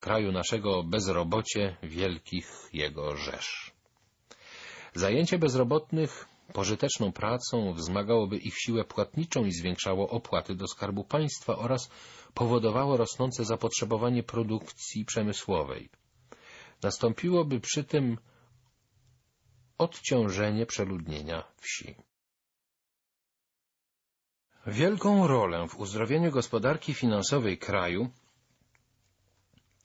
kraju naszego bezrobocie wielkich jego rzesz. Zajęcie bezrobotnych pożyteczną pracą wzmagałoby ich siłę płatniczą i zwiększało opłaty do skarbu państwa oraz powodowało rosnące zapotrzebowanie produkcji przemysłowej. Nastąpiłoby przy tym odciążenie przeludnienia wsi. Wielką rolę w uzdrowieniu gospodarki finansowej kraju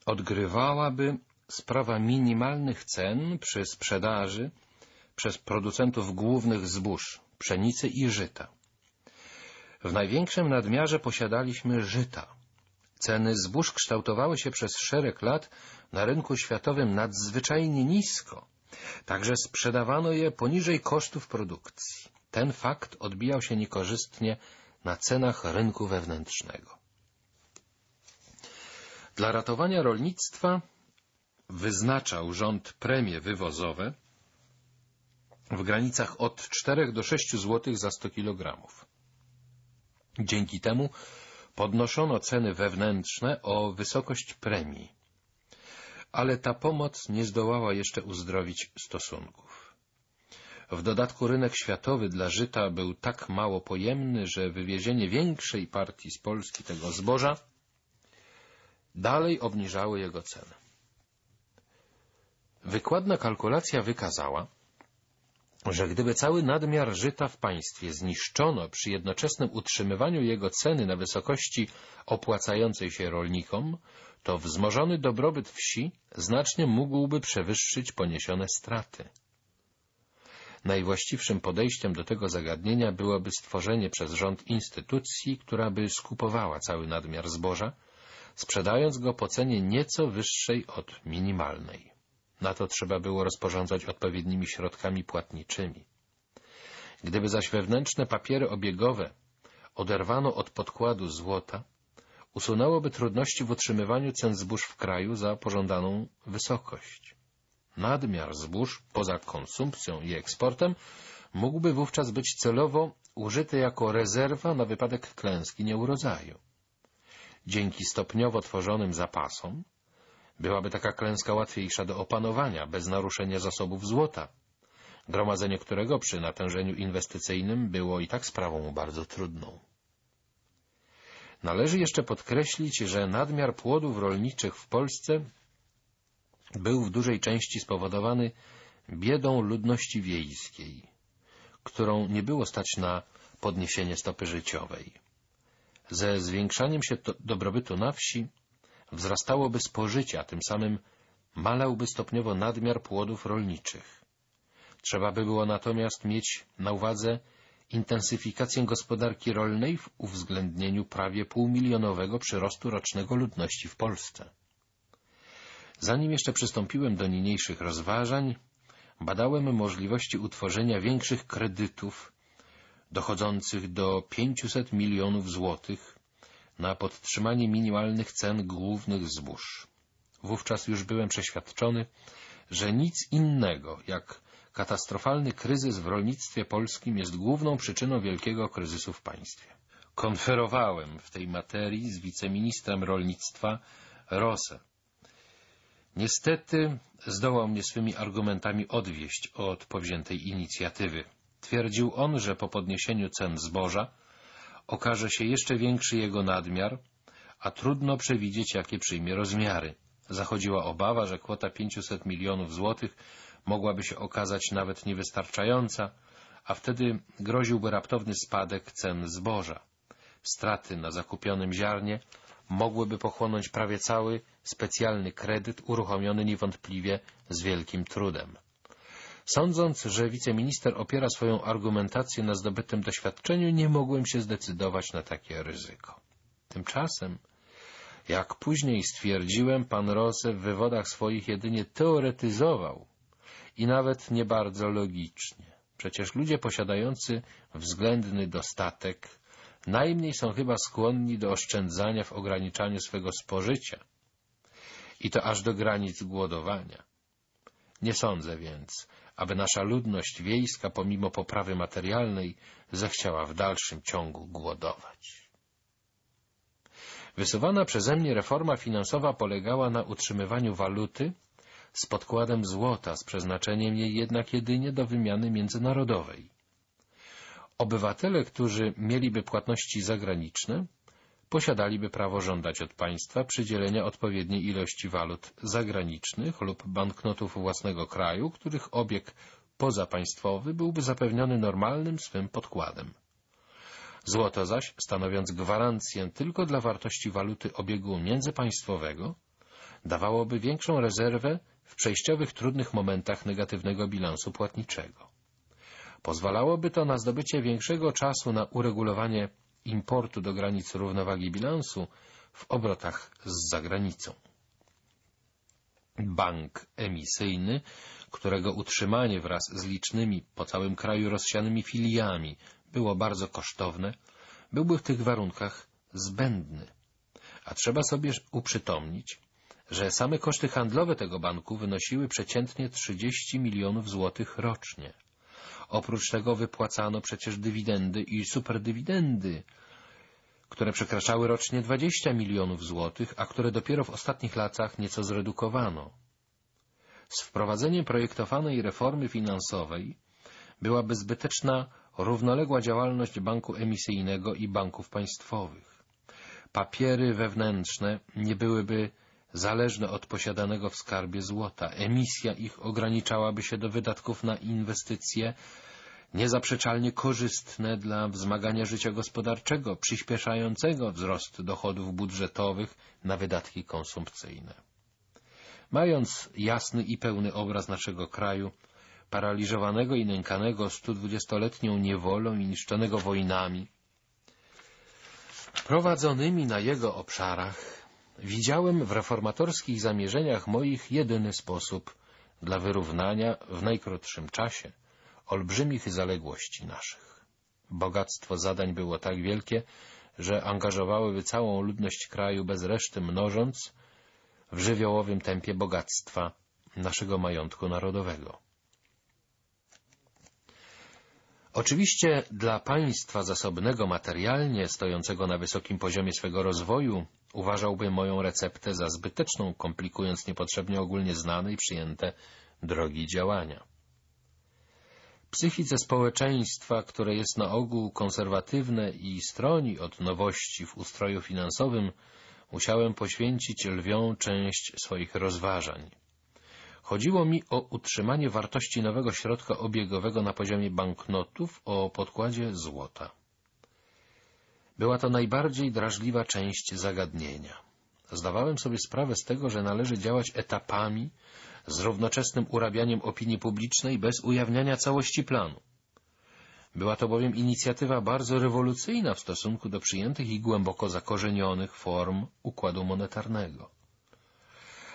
odgrywałaby sprawa minimalnych cen przy sprzedaży przez producentów głównych zbóż, pszenicy i żyta. W największym nadmiarze posiadaliśmy żyta. Ceny zbóż kształtowały się przez szereg lat na rynku światowym nadzwyczajnie nisko, także sprzedawano je poniżej kosztów produkcji. Ten fakt odbijał się niekorzystnie na cenach rynku wewnętrznego. Dla ratowania rolnictwa wyznaczał rząd premie wywozowe w granicach od 4 do 6 zł za 100 kg. Dzięki temu podnoszono ceny wewnętrzne o wysokość premii. Ale ta pomoc nie zdołała jeszcze uzdrowić stosunków. W dodatku rynek światowy dla żyta był tak mało pojemny, że wywiezienie większej partii z Polski tego zboża dalej obniżały jego cenę. Wykładna kalkulacja wykazała, że gdyby cały nadmiar żyta w państwie zniszczono przy jednoczesnym utrzymywaniu jego ceny na wysokości opłacającej się rolnikom, to wzmożony dobrobyt wsi znacznie mógłby przewyższyć poniesione straty. Najwłaściwszym podejściem do tego zagadnienia byłoby stworzenie przez rząd instytucji, która by skupowała cały nadmiar zboża, sprzedając go po cenie nieco wyższej od minimalnej. Na to trzeba było rozporządzać odpowiednimi środkami płatniczymi. Gdyby zaś wewnętrzne papiery obiegowe oderwano od podkładu złota, usunęłoby trudności w utrzymywaniu cen zbóż w kraju za pożądaną wysokość. Nadmiar zbóż poza konsumpcją i eksportem mógłby wówczas być celowo użyty jako rezerwa na wypadek klęski nieurodzaju. Dzięki stopniowo tworzonym zapasom byłaby taka klęska łatwiejsza do opanowania, bez naruszenia zasobów złota, gromadzenie którego przy natężeniu inwestycyjnym było i tak sprawą bardzo trudną. Należy jeszcze podkreślić, że nadmiar płodów rolniczych w Polsce był w dużej części spowodowany biedą ludności wiejskiej, którą nie było stać na podniesienie stopy życiowej. Ze zwiększaniem się dobrobytu na wsi wzrastałoby spożycie, a tym samym malałby stopniowo nadmiar płodów rolniczych. Trzeba by było natomiast mieć na uwadze intensyfikację gospodarki rolnej w uwzględnieniu prawie półmilionowego przyrostu rocznego ludności w Polsce. Zanim jeszcze przystąpiłem do niniejszych rozważań, badałem możliwości utworzenia większych kredytów dochodzących do 500 milionów złotych na podtrzymanie minimalnych cen głównych zbóż. Wówczas już byłem przeświadczony, że nic innego jak katastrofalny kryzys w rolnictwie polskim jest główną przyczyną wielkiego kryzysu w państwie. Konferowałem w tej materii z wiceministrem rolnictwa Rosę. Niestety zdołał mnie swymi argumentami odwieść od powziętej inicjatywy. Twierdził on, że po podniesieniu cen zboża okaże się jeszcze większy jego nadmiar, a trudno przewidzieć, jakie przyjmie rozmiary. Zachodziła obawa, że kwota 500 milionów złotych mogłaby się okazać nawet niewystarczająca, a wtedy groziłby raptowny spadek cen zboża. Straty na zakupionym ziarnie mogłyby pochłonąć prawie cały specjalny kredyt uruchomiony niewątpliwie z wielkim trudem. Sądząc, że wiceminister opiera swoją argumentację na zdobytym doświadczeniu, nie mogłem się zdecydować na takie ryzyko. Tymczasem, jak później stwierdziłem, pan Rose w wywodach swoich jedynie teoretyzował i nawet nie bardzo logicznie. Przecież ludzie posiadający względny dostatek najmniej są chyba skłonni do oszczędzania w ograniczaniu swego spożycia i to aż do granic głodowania. Nie sądzę więc, aby nasza ludność wiejska, pomimo poprawy materialnej, zechciała w dalszym ciągu głodować. Wysuwana przeze mnie reforma finansowa polegała na utrzymywaniu waluty z podkładem złota, z przeznaczeniem jej jednak jedynie do wymiany międzynarodowej. Obywatele, którzy mieliby płatności zagraniczne, posiadaliby prawo żądać od państwa przydzielenia odpowiedniej ilości walut zagranicznych lub banknotów własnego kraju, których obieg pozapaństwowy byłby zapewniony normalnym swym podkładem. Złoto zaś, stanowiąc gwarancję tylko dla wartości waluty obiegu międzypaństwowego, dawałoby większą rezerwę w przejściowych trudnych momentach negatywnego bilansu płatniczego. Pozwalałoby to na zdobycie większego czasu na uregulowanie importu do granic równowagi bilansu w obrotach z zagranicą. Bank emisyjny, którego utrzymanie wraz z licznymi po całym kraju rozsianymi filiami było bardzo kosztowne, byłby w tych warunkach zbędny. A trzeba sobie uprzytomnić, że same koszty handlowe tego banku wynosiły przeciętnie 30 milionów złotych rocznie. Oprócz tego wypłacano przecież dywidendy i superdywidendy, które przekraczały rocznie 20 milionów złotych, a które dopiero w ostatnich latach nieco zredukowano. Z wprowadzeniem projektowanej reformy finansowej byłaby zbyteczna równoległa działalność banku emisyjnego i banków państwowych. Papiery wewnętrzne nie byłyby zależne od posiadanego w skarbie złota. Emisja ich ograniczałaby się do wydatków na inwestycje niezaprzeczalnie korzystne dla wzmagania życia gospodarczego, przyspieszającego wzrost dochodów budżetowych na wydatki konsumpcyjne. Mając jasny i pełny obraz naszego kraju, paraliżowanego i nękanego 120-letnią niewolą i niszczonego wojnami, prowadzonymi na jego obszarach, Widziałem w reformatorskich zamierzeniach moich jedyny sposób dla wyrównania w najkrótszym czasie olbrzymich zaległości naszych. Bogactwo zadań było tak wielkie, że angażowałyby całą ludność kraju bez reszty mnożąc w żywiołowym tempie bogactwa naszego majątku narodowego. Oczywiście dla państwa zasobnego materialnie, stojącego na wysokim poziomie swego rozwoju, uważałbym moją receptę za zbyteczną, komplikując niepotrzebnie ogólnie znane i przyjęte drogi działania. Psychice społeczeństwa, które jest na ogół konserwatywne i stroni od nowości w ustroju finansowym, musiałem poświęcić lwią część swoich rozważań. Chodziło mi o utrzymanie wartości nowego środka obiegowego na poziomie banknotów o podkładzie złota. Była to najbardziej drażliwa część zagadnienia. Zdawałem sobie sprawę z tego, że należy działać etapami, z równoczesnym urabianiem opinii publicznej bez ujawniania całości planu. Była to bowiem inicjatywa bardzo rewolucyjna w stosunku do przyjętych i głęboko zakorzenionych form układu monetarnego.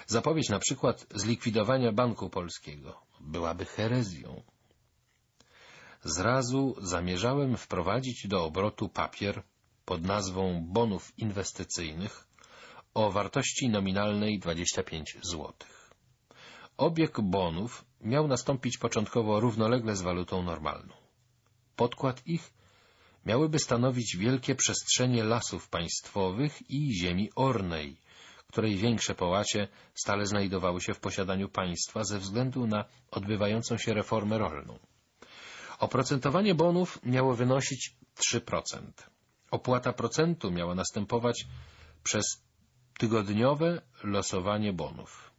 Zapowiedź na przykład zlikwidowania Banku Polskiego byłaby herezją. Zrazu zamierzałem wprowadzić do obrotu papier pod nazwą bonów inwestycyjnych o wartości nominalnej 25 zł. Obieg bonów miał nastąpić początkowo równolegle z walutą normalną. Podkład ich miałyby stanowić wielkie przestrzenie lasów państwowych i ziemi ornej, której większe połacie stale znajdowały się w posiadaniu państwa ze względu na odbywającą się reformę rolną. Oprocentowanie bonów miało wynosić 3%. Opłata procentu miała następować przez tygodniowe losowanie bonów.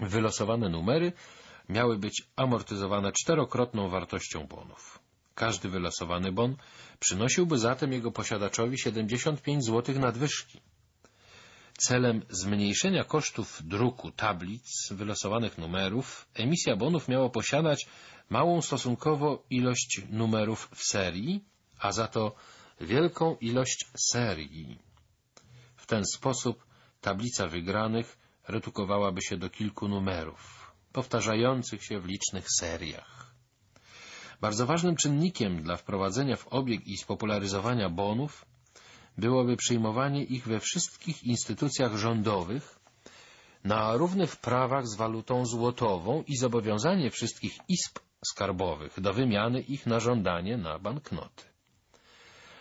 Wylosowane numery miały być amortyzowane czterokrotną wartością bonów. Każdy wylosowany bon przynosiłby zatem jego posiadaczowi 75 zł nadwyżki. Celem zmniejszenia kosztów druku tablic wylosowanych numerów, emisja bonów miała posiadać małą stosunkowo ilość numerów w serii, a za to wielką ilość serii. W ten sposób tablica wygranych redukowałaby się do kilku numerów, powtarzających się w licznych seriach. Bardzo ważnym czynnikiem dla wprowadzenia w obieg i spopularyzowania bonów byłoby przyjmowanie ich we wszystkich instytucjach rządowych na równych prawach z walutą złotową i zobowiązanie wszystkich izb skarbowych do wymiany ich na żądanie na banknoty.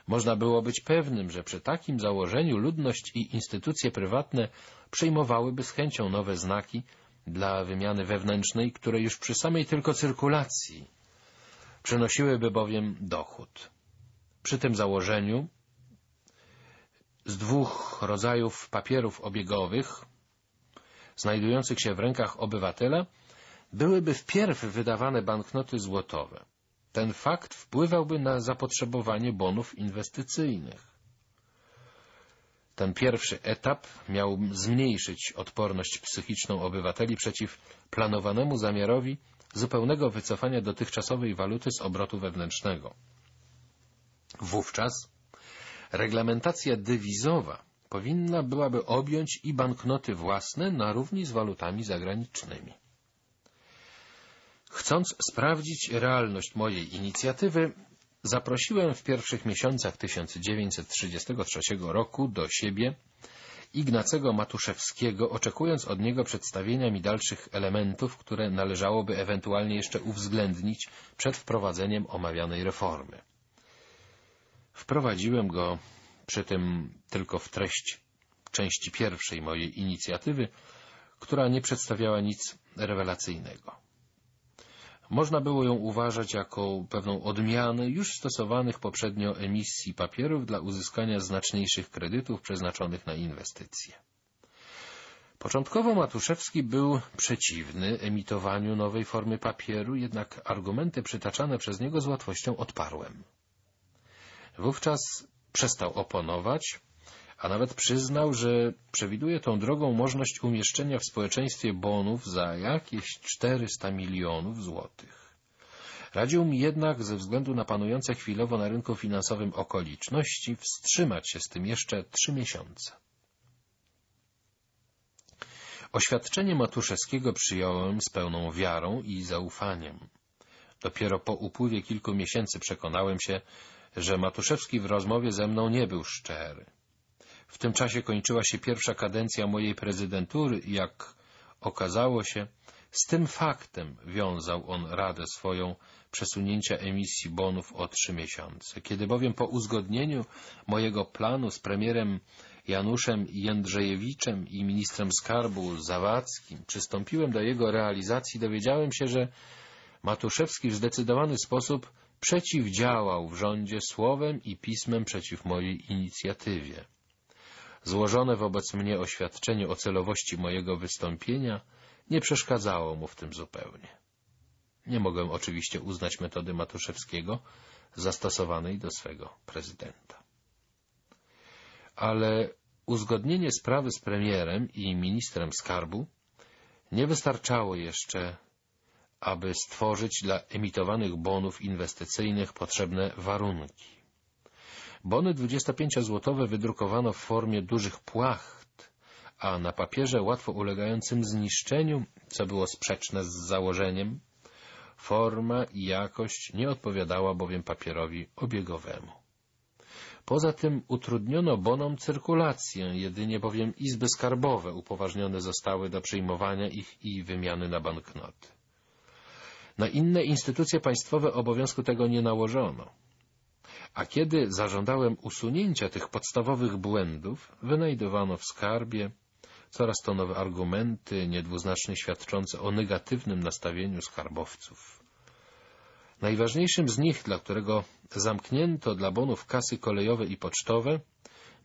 Można było być pewnym, że przy takim założeniu ludność i instytucje prywatne przyjmowałyby z chęcią nowe znaki dla wymiany wewnętrznej, które już przy samej tylko cyrkulacji przynosiłyby bowiem dochód. Przy tym założeniu z dwóch rodzajów papierów obiegowych znajdujących się w rękach obywatela byłyby wpierw wydawane banknoty złotowe. Ten fakt wpływałby na zapotrzebowanie bonów inwestycyjnych. Ten pierwszy etap miał zmniejszyć odporność psychiczną obywateli przeciw planowanemu zamiarowi zupełnego wycofania dotychczasowej waluty z obrotu wewnętrznego. Wówczas reglamentacja dywizowa powinna byłaby objąć i banknoty własne na równi z walutami zagranicznymi. Chcąc sprawdzić realność mojej inicjatywy, zaprosiłem w pierwszych miesiącach 1933 roku do siebie Ignacego Matuszewskiego, oczekując od niego przedstawienia mi dalszych elementów, które należałoby ewentualnie jeszcze uwzględnić przed wprowadzeniem omawianej reformy. Wprowadziłem go przy tym tylko w treść części pierwszej mojej inicjatywy, która nie przedstawiała nic rewelacyjnego. Można było ją uważać jako pewną odmianę już stosowanych poprzednio emisji papierów dla uzyskania znaczniejszych kredytów przeznaczonych na inwestycje. Początkowo Matuszewski był przeciwny emitowaniu nowej formy papieru, jednak argumenty przytaczane przez niego z łatwością odparłem. Wówczas przestał oponować, a nawet przyznał, że przewiduje tą drogą możliwość umieszczenia w społeczeństwie bonów za jakieś 400 milionów złotych. Radził mi jednak, ze względu na panujące chwilowo na rynku finansowym okoliczności, wstrzymać się z tym jeszcze trzy miesiące. Oświadczenie Matuszewskiego przyjąłem z pełną wiarą i zaufaniem. Dopiero po upływie kilku miesięcy przekonałem się, że Matuszewski w rozmowie ze mną nie był szczery. W tym czasie kończyła się pierwsza kadencja mojej prezydentury i jak okazało się, z tym faktem wiązał on radę swoją przesunięcia emisji bonów o trzy miesiące. Kiedy bowiem po uzgodnieniu mojego planu z premierem Januszem Jędrzejewiczem i ministrem skarbu Zawadzkim przystąpiłem do jego realizacji, dowiedziałem się, że Matuszewski w zdecydowany sposób przeciwdziałał w rządzie słowem i pismem przeciw mojej inicjatywie. Złożone wobec mnie oświadczenie o celowości mojego wystąpienia nie przeszkadzało mu w tym zupełnie. Nie mogłem oczywiście uznać metody Matuszewskiego zastosowanej do swego prezydenta. Ale uzgodnienie sprawy z premierem i ministrem skarbu nie wystarczało jeszcze, aby stworzyć dla emitowanych bonów inwestycyjnych potrzebne warunki. Bony 25-złotowe wydrukowano w formie dużych płacht, a na papierze łatwo ulegającym zniszczeniu, co było sprzeczne z założeniem, forma i jakość nie odpowiadała bowiem papierowi obiegowemu. Poza tym utrudniono bonom cyrkulację, jedynie bowiem izby skarbowe upoważnione zostały do przyjmowania ich i wymiany na banknoty. Na inne instytucje państwowe obowiązku tego nie nałożono. A kiedy zażądałem usunięcia tych podstawowych błędów, wynajdowano w skarbie coraz to nowe argumenty, niedwuznacznie świadczące o negatywnym nastawieniu skarbowców. Najważniejszym z nich, dla którego zamknięto dla bonów kasy kolejowe i pocztowe,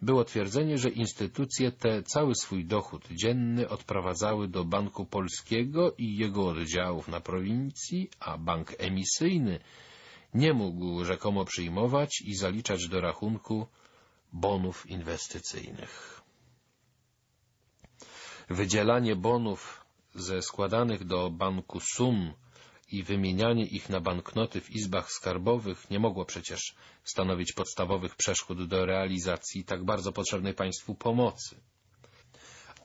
było twierdzenie, że instytucje te cały swój dochód dzienny odprowadzały do Banku Polskiego i jego oddziałów na prowincji, a bank emisyjny nie mógł rzekomo przyjmować i zaliczać do rachunku bonów inwestycyjnych. Wydzielanie bonów ze składanych do banku sum i wymienianie ich na banknoty w izbach skarbowych nie mogło przecież stanowić podstawowych przeszkód do realizacji tak bardzo potrzebnej państwu pomocy.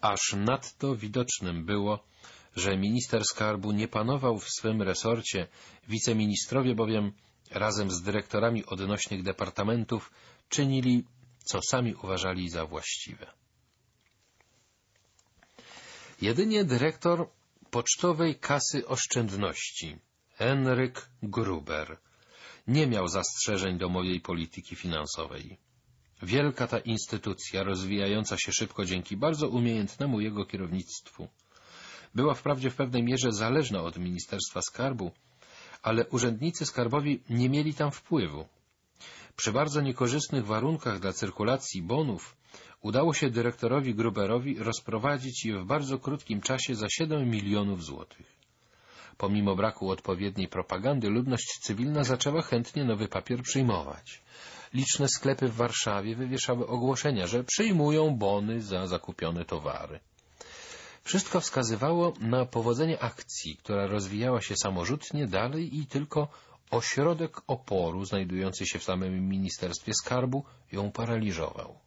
Aż nadto widocznym było, że minister skarbu nie panował w swym resorcie, wiceministrowie bowiem razem z dyrektorami odnośnych departamentów czynili, co sami uważali za właściwe. Jedynie dyrektor Pocztowej Kasy Oszczędności, Henryk Gruber, nie miał zastrzeżeń do mojej polityki finansowej. Wielka ta instytucja, rozwijająca się szybko dzięki bardzo umiejętnemu jego kierownictwu, była wprawdzie w pewnej mierze zależna od Ministerstwa Skarbu, ale urzędnicy skarbowi nie mieli tam wpływu. Przy bardzo niekorzystnych warunkach dla cyrkulacji bonów udało się dyrektorowi Gruberowi rozprowadzić je w bardzo krótkim czasie za 7 milionów złotych. Pomimo braku odpowiedniej propagandy, ludność cywilna zaczęła chętnie nowy papier przyjmować. Liczne sklepy w Warszawie wywieszały ogłoszenia, że przyjmują bony za zakupione towary. Wszystko wskazywało na powodzenie akcji, która rozwijała się samorzutnie dalej i tylko ośrodek oporu znajdujący się w samym Ministerstwie Skarbu ją paraliżował.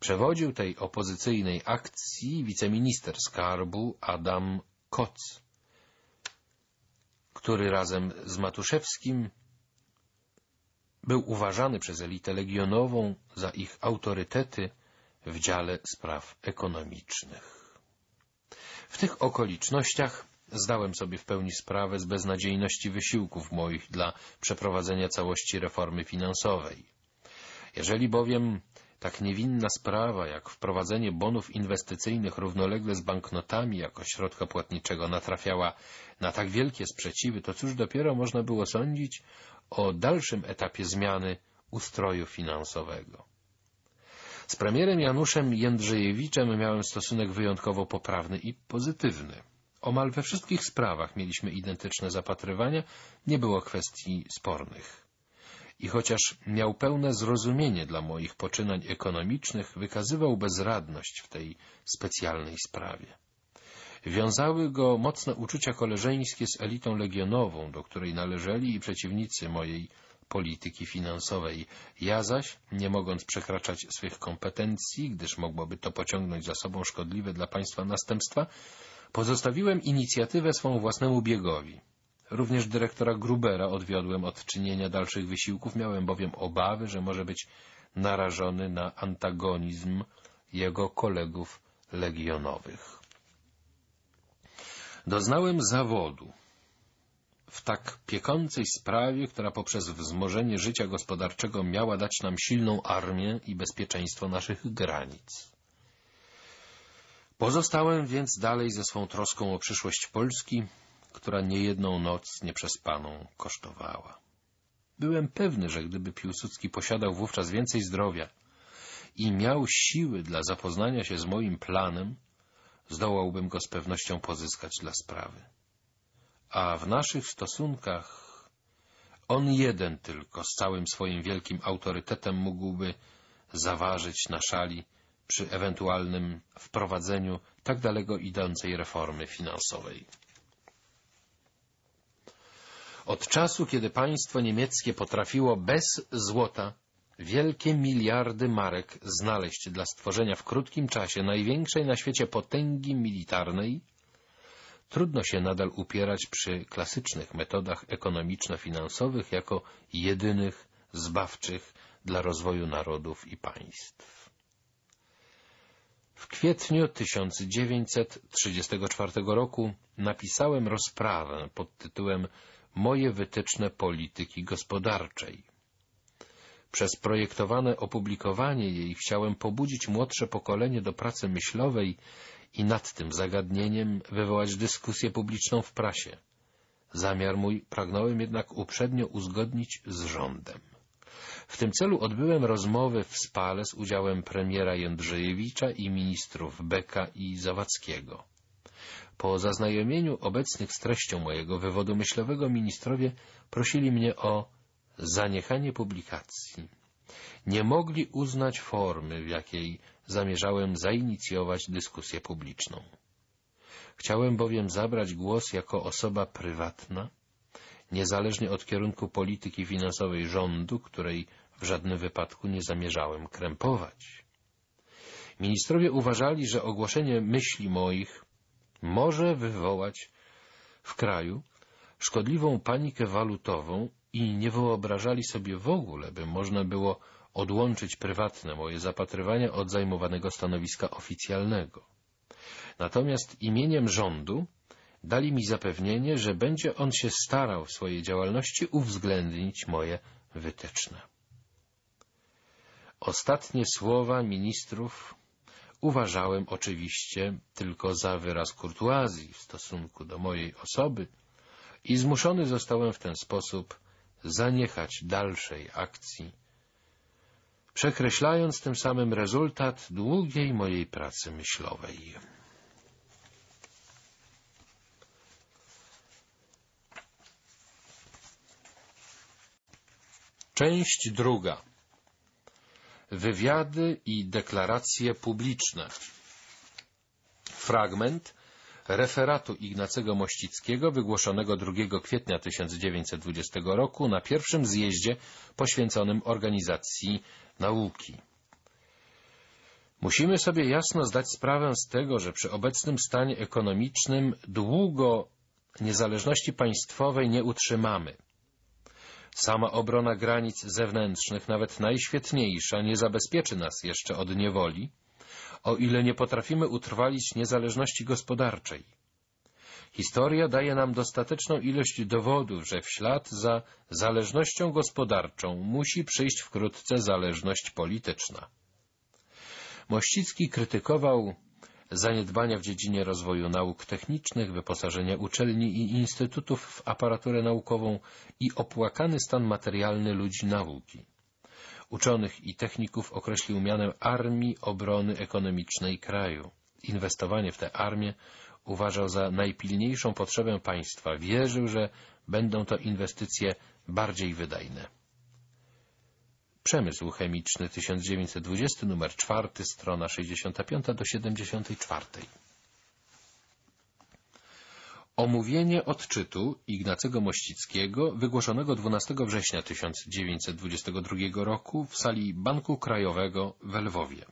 Przewodził tej opozycyjnej akcji wiceminister skarbu Adam Koc, który razem z Matuszewskim był uważany przez elitę legionową za ich autorytety w dziale spraw ekonomicznych. W tych okolicznościach zdałem sobie w pełni sprawę z beznadziejności wysiłków moich dla przeprowadzenia całości reformy finansowej. Jeżeli bowiem tak niewinna sprawa, jak wprowadzenie bonów inwestycyjnych równolegle z banknotami jako środka płatniczego natrafiała na tak wielkie sprzeciwy, to cóż dopiero można było sądzić o dalszym etapie zmiany ustroju finansowego. Z premierem Januszem Jędrzejewiczem miałem stosunek wyjątkowo poprawny i pozytywny. Omal we wszystkich sprawach mieliśmy identyczne zapatrywania, nie było kwestii spornych. I chociaż miał pełne zrozumienie dla moich poczynań ekonomicznych, wykazywał bezradność w tej specjalnej sprawie. Wiązały go mocne uczucia koleżeńskie z elitą legionową, do której należeli i przeciwnicy mojej polityki finansowej. Ja zaś, nie mogąc przekraczać swych kompetencji, gdyż mogłoby to pociągnąć za sobą szkodliwe dla państwa następstwa, pozostawiłem inicjatywę swą własnemu biegowi. Również dyrektora Grubera odwiodłem od czynienia dalszych wysiłków, miałem bowiem obawy, że może być narażony na antagonizm jego kolegów legionowych. Doznałem zawodu w tak piekącej sprawie, która poprzez wzmożenie życia gospodarczego miała dać nam silną armię i bezpieczeństwo naszych granic. Pozostałem więc dalej ze swą troską o przyszłość Polski, która niejedną noc nieprzespaną kosztowała. Byłem pewny, że gdyby Piłsudski posiadał wówczas więcej zdrowia i miał siły dla zapoznania się z moim planem, zdołałbym go z pewnością pozyskać dla sprawy. A w naszych stosunkach on jeden tylko z całym swoim wielkim autorytetem mógłby zaważyć na szali przy ewentualnym wprowadzeniu tak daleko idącej reformy finansowej. Od czasu, kiedy państwo niemieckie potrafiło bez złota wielkie miliardy marek znaleźć dla stworzenia w krótkim czasie największej na świecie potęgi militarnej, trudno się nadal upierać przy klasycznych metodach ekonomiczno-finansowych jako jedynych zbawczych dla rozwoju narodów i państw. W kwietniu 1934 roku napisałem rozprawę pod tytułem Moje wytyczne polityki gospodarczej. Przez projektowane opublikowanie jej chciałem pobudzić młodsze pokolenie do pracy myślowej i nad tym zagadnieniem wywołać dyskusję publiczną w prasie. Zamiar mój pragnąłem jednak uprzednio uzgodnić z rządem. W tym celu odbyłem rozmowy w Spale z udziałem premiera Jędrzejewicza i ministrów Beka i Zawadzkiego. Po zaznajomieniu obecnych z treścią mojego wywodu myślowego ministrowie prosili mnie o zaniechanie publikacji. Nie mogli uznać formy, w jakiej zamierzałem zainicjować dyskusję publiczną. Chciałem bowiem zabrać głos jako osoba prywatna, niezależnie od kierunku polityki finansowej rządu, której w żadnym wypadku nie zamierzałem krępować. Ministrowie uważali, że ogłoszenie myśli moich może wywołać w kraju szkodliwą panikę walutową i nie wyobrażali sobie w ogóle, by można było odłączyć prywatne moje zapatrywania od zajmowanego stanowiska oficjalnego. Natomiast imieniem rządu dali mi zapewnienie, że będzie on się starał w swojej działalności uwzględnić moje wytyczne. Ostatnie słowa ministrów uważałem oczywiście tylko za wyraz kurtuazji w stosunku do mojej osoby i zmuszony zostałem w ten sposób zaniechać dalszej akcji, przekreślając tym samym rezultat długiej mojej pracy myślowej. Część druga. Wywiady i deklaracje publiczne. Fragment referatu Ignacego Mościckiego wygłoszonego 2 kwietnia 1920 roku na pierwszym zjeździe poświęconym organizacji nauki. Musimy sobie jasno zdać sprawę z tego, że przy obecnym stanie ekonomicznym długo niezależności państwowej nie utrzymamy. Sama obrona granic zewnętrznych, nawet najświetniejsza, nie zabezpieczy nas jeszcze od niewoli, o ile nie potrafimy utrwalić niezależności gospodarczej. Historia daje nam dostateczną ilość dowodów, że w ślad za zależnością gospodarczą musi przyjść wkrótce zależność polityczna. Mościcki krytykował zaniedbania w dziedzinie rozwoju nauk technicznych, wyposażenia uczelni i instytutów w aparaturę naukową i opłakany stan materialny ludzi nauki. Uczonych i techników określił mianem Armii Obrony Ekonomicznej kraju. Inwestowanie w tę armię uważał za najpilniejszą potrzebę państwa. Wierzył, że będą to inwestycje bardziej wydajne. Przemysł chemiczny 1920, numer 4, strona 65 do 74. Omówienie odczytu Ignacego Mościckiego wygłoszonego 12 września 1922 roku w sali Banku Krajowego w Lwowie.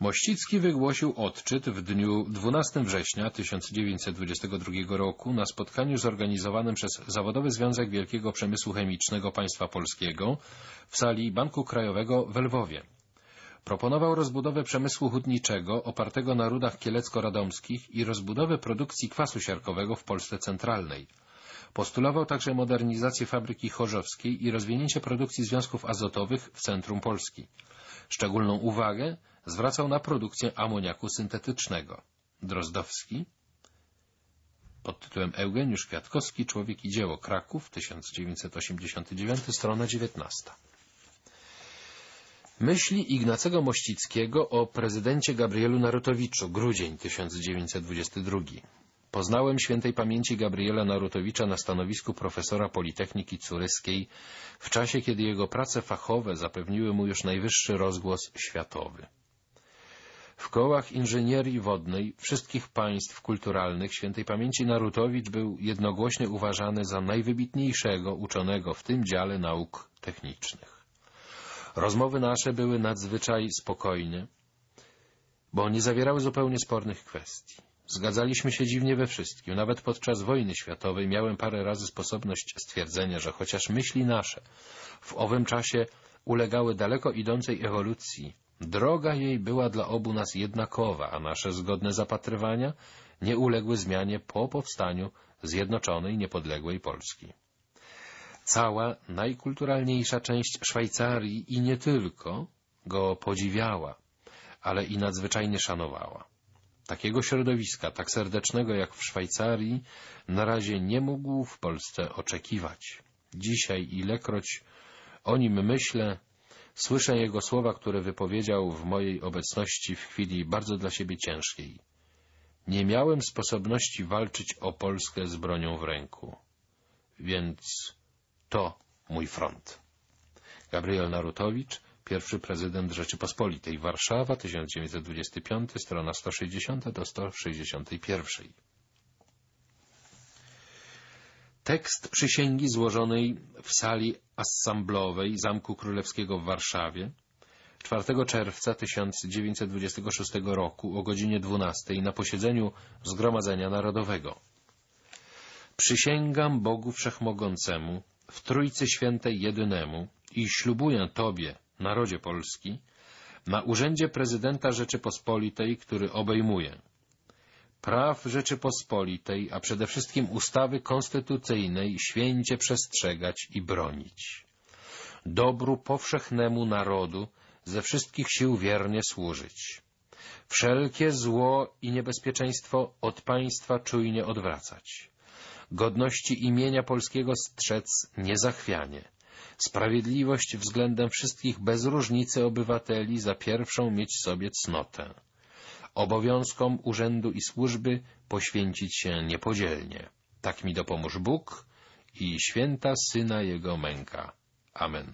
Mościcki wygłosił odczyt w dniu 12 września 1922 roku na spotkaniu zorganizowanym przez Zawodowy Związek Wielkiego Przemysłu Chemicznego Państwa Polskiego w sali Banku Krajowego w Lwowie. Proponował rozbudowę przemysłu hutniczego opartego na rudach kielecko-radomskich i rozbudowę produkcji kwasu siarkowego w Polsce Centralnej. Postulował także modernizację fabryki chorzowskiej i rozwinięcie produkcji związków azotowych w centrum Polski. Szczególną uwagę zwracał na produkcję amoniaku syntetycznego. Drozdowski pod tytułem Eugeniusz Kwiatkowski, Człowiek i dzieło Kraków, 1989, strona 19. Myśli Ignacego Mościckiego o prezydencie Gabrielu Narutowiczu, grudzień 1922. Poznałem świętej pamięci Gabriela Narutowicza na stanowisku profesora Politechniki Curyskiej w czasie, kiedy jego prace fachowe zapewniły mu już najwyższy rozgłos światowy. W kołach inżynierii wodnej wszystkich państw kulturalnych świętej pamięci Narutowicz był jednogłośnie uważany za najwybitniejszego uczonego w tym dziale nauk technicznych. Rozmowy nasze były nadzwyczaj spokojne, bo nie zawierały zupełnie spornych kwestii. Zgadzaliśmy się dziwnie we wszystkim. Nawet podczas wojny światowej miałem parę razy sposobność stwierdzenia, że chociaż myśli nasze w owym czasie ulegały daleko idącej ewolucji, droga jej była dla obu nas jednakowa, a nasze zgodne zapatrywania nie uległy zmianie po powstaniu zjednoczonej, niepodległej Polski. Cała najkulturalniejsza część Szwajcarii i nie tylko go podziwiała, ale i nadzwyczajnie szanowała. Takiego środowiska, tak serdecznego jak w Szwajcarii, na razie nie mógł w Polsce oczekiwać. Dzisiaj, ilekroć o nim myślę, słyszę jego słowa, które wypowiedział w mojej obecności w chwili bardzo dla siebie ciężkiej. Nie miałem sposobności walczyć o Polskę z bronią w ręku. Więc to mój front. Gabriel Narutowicz, pierwszy prezydent Rzeczypospolitej, Warszawa, 1925, strona 160 do 161. Tekst przysięgi złożonej w sali assamblowej Zamku Królewskiego w Warszawie 4 czerwca 1926 roku o godzinie 12 na posiedzeniu Zgromadzenia Narodowego. Przysięgam Bogu Wszechmogącemu, w Trójcy Świętej Jedynemu i ślubuję Tobie, narodzie Polski, na urzędzie prezydenta Rzeczypospolitej, który obejmuje praw Rzeczypospolitej, a przede wszystkim ustawy konstytucyjnej święcie przestrzegać i bronić. Dobru powszechnemu narodu ze wszystkich sił wiernie służyć. Wszelkie zło i niebezpieczeństwo od państwa czujnie odwracać. Godności imienia polskiego strzec niezachwianie. Sprawiedliwość względem wszystkich bez różnicy obywateli za pierwszą mieć sobie cnotę obowiązkom urzędu i służby poświęcić się niepodzielnie. Tak mi dopomóż Bóg i święta Syna Jego męka. Amen.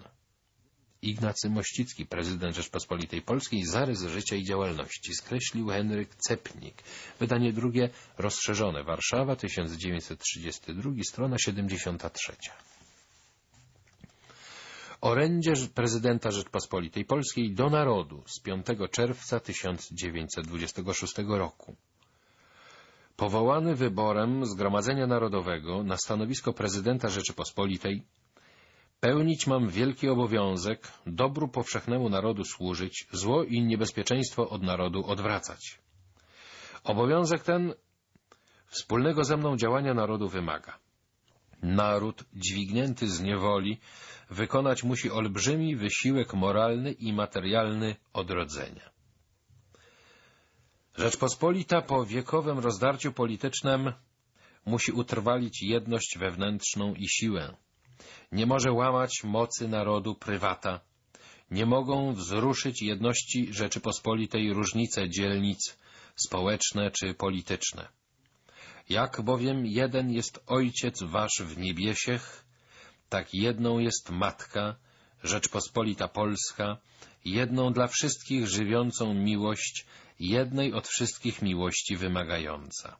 Ignacy Mościcki, prezydent Rzeczpospolitej Polskiej, zarys życia i działalności, skreślił Henryk Cepnik. Wydanie drugie, rozszerzone, Warszawa, 1932, strona 73. Orędzie prezydenta Rzeczpospolitej Polskiej do narodu z 5 czerwca 1926 roku. Powołany wyborem Zgromadzenia Narodowego na stanowisko prezydenta Rzeczypospolitej, pełnić mam wielki obowiązek dobru powszechnemu narodu służyć, zło i niebezpieczeństwo od narodu odwracać. Obowiązek ten wspólnego ze mną działania narodu wymaga. Naród, dźwignięty z niewoli, wykonać musi olbrzymi wysiłek moralny i materialny odrodzenia. Rzeczpospolita po wiekowym rozdarciu politycznym musi utrwalić jedność wewnętrzną i siłę. Nie może łamać mocy narodu prywata. Nie mogą wzruszyć jedności Rzeczypospolitej różnice dzielnic społeczne czy polityczne. Jak bowiem jeden jest Ojciec wasz w niebiesiech, tak jedną jest Matka, Rzeczpospolita Polska, jedną dla wszystkich żywiącą miłość, jednej od wszystkich miłości wymagająca.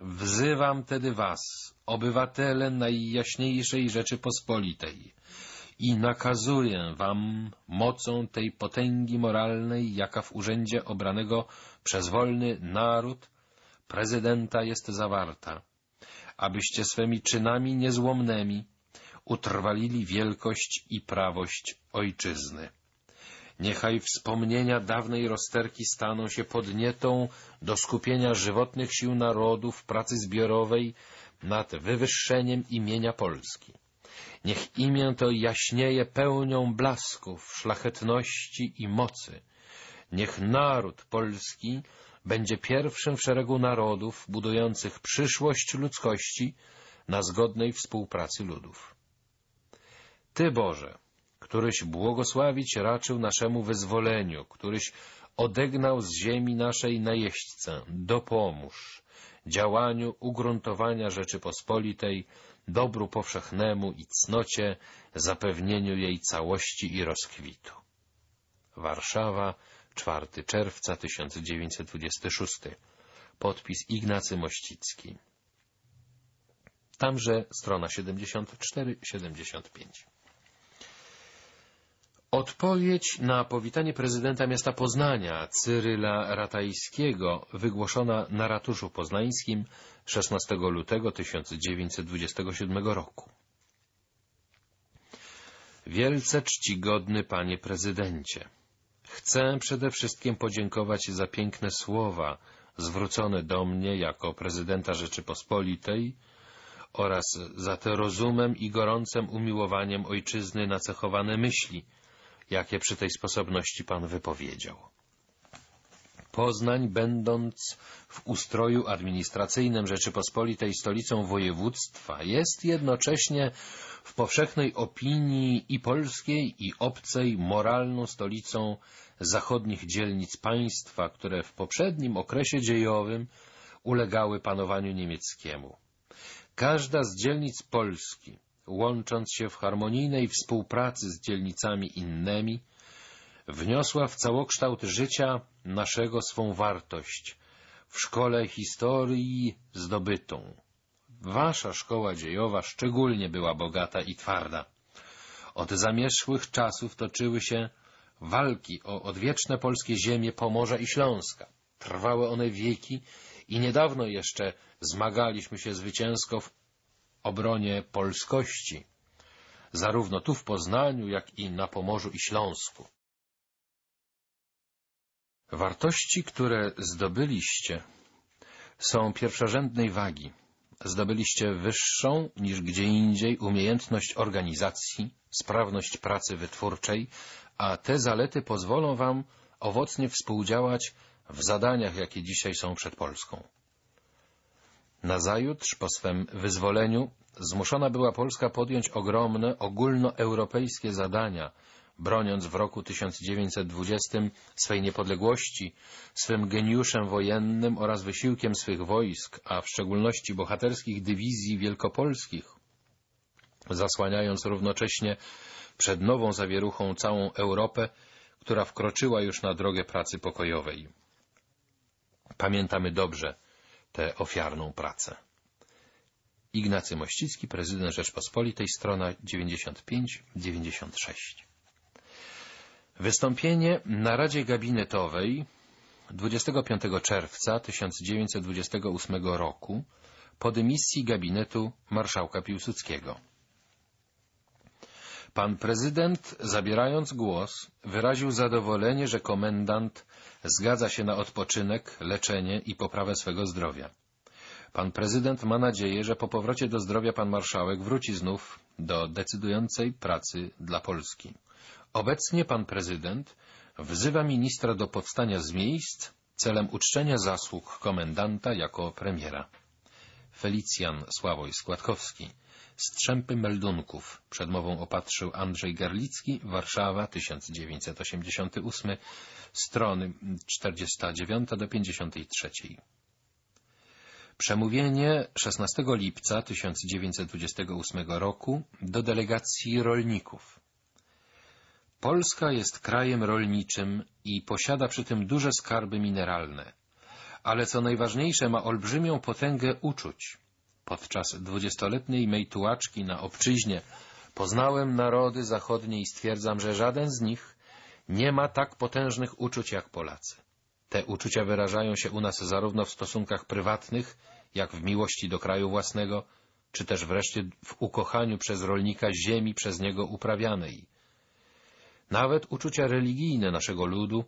Wzywam tedy was, obywatele Najjaśniejszej Rzeczypospolitej, i nakazuję wam mocą tej potęgi moralnej, jaka w urzędzie obranego przez wolny naród prezydenta jest zawarta, abyście swymi czynami niezłomnymi utrwalili wielkość i prawość ojczyzny. Niechaj wspomnienia dawnej rozterki staną się podnietą do skupienia żywotnych sił narodu w pracy zbiorowej nad wywyższeniem imienia Polski. Niech imię to jaśnieje pełnią blasków, szlachetności i mocy. Niech naród polski będzie pierwszym w szeregu narodów budujących przyszłość ludzkości na zgodnej współpracy ludów. Ty, Boże, któryś błogosławić raczył naszemu wyzwoleniu, któryś odegnał z ziemi naszej najeźdźcę, dopomóż działaniu ugruntowania Rzeczypospolitej, dobru powszechnemu i cnocie, zapewnieniu jej całości i rozkwitu. Warszawa, 4 czerwca 1926. Podpis Ignacy Mościcki. Tamże strona 74-75. Odpowiedź na powitanie prezydenta miasta Poznania Cyryla Ratajskiego wygłoszona na ratuszu poznańskim 16 lutego 1927 roku. Wielce czcigodny panie prezydencie, chcę przede wszystkim podziękować za piękne słowa zwrócone do mnie jako prezydenta Rzeczypospolitej oraz za te rozumem i gorącym umiłowaniem ojczyzny nacechowane myśli, jakie przy tej sposobności Pan wypowiedział. Poznań, będąc w ustroju administracyjnym Rzeczypospolitej stolicą województwa, jest jednocześnie w powszechnej opinii i polskiej, i obcej moralną stolicą zachodnich dzielnic państwa, które w poprzednim okresie dziejowym ulegały panowaniu niemieckiemu. Każda z dzielnic Polski łącząc się w harmonijnej współpracy z dzielnicami innymi, wniosła w całokształt życia naszego swą wartość, w szkole historii zdobytą. Wasza szkoła dziejowa szczególnie była bogata i twarda. Od zamierzchłych czasów toczyły się walki o odwieczne polskie ziemie Pomorza i Śląska. Trwały one wieki i niedawno jeszcze zmagaliśmy się zwycięsko w obronie polskości, zarówno tu w Poznaniu, jak i na Pomorzu i Śląsku. Wartości, które zdobyliście, są pierwszorzędnej wagi. Zdobyliście wyższą niż gdzie indziej umiejętność organizacji, sprawność pracy wytwórczej, a te zalety pozwolą wam owocnie współdziałać w zadaniach, jakie dzisiaj są przed Polską. Nazajutrz, po swym wyzwoleniu, zmuszona była Polska podjąć ogromne, ogólnoeuropejskie zadania, broniąc w roku 1920 swej niepodległości, swym geniuszem wojennym oraz wysiłkiem swych wojsk, a w szczególności bohaterskich dywizji wielkopolskich, zasłaniając równocześnie przed nową zawieruchą całą Europę, która wkroczyła już na drogę pracy pokojowej. Pamiętamy dobrze tę ofiarną pracę. Ignacy Mościcki, prezydent Rzeczpospolitej, strona 95-96. Wystąpienie na Radzie Gabinetowej 25 czerwca 1928 roku po dymisji gabinetu marszałka Piłsudskiego. Pan prezydent, zabierając głos, wyraził zadowolenie, że komendant zgadza się na odpoczynek, leczenie i poprawę swego zdrowia. Pan prezydent ma nadzieję, że po powrocie do zdrowia pan marszałek wróci znów do decydującej pracy dla Polski. Obecnie pan prezydent wzywa ministra do powstania z miejsc celem uczczenia zasług komendanta jako premiera. Felicjan Sławoj Składkowski Strzępy meldunków. Przedmową opatrzył Andrzej Garlicki, Warszawa, 1988, strony 49 do 53. Przemówienie 16 lipca 1928 roku do delegacji rolników. Polska jest krajem rolniczym i posiada przy tym duże skarby mineralne, ale co najważniejsze ma olbrzymią potęgę uczuć. Podczas dwudziestoletniej mej tułaczki na obczyźnie poznałem narody zachodnie i stwierdzam, że żaden z nich nie ma tak potężnych uczuć jak Polacy. Te uczucia wyrażają się u nas zarówno w stosunkach prywatnych, jak w miłości do kraju własnego, czy też wreszcie w ukochaniu przez rolnika ziemi przez niego uprawianej. Nawet uczucia religijne naszego ludu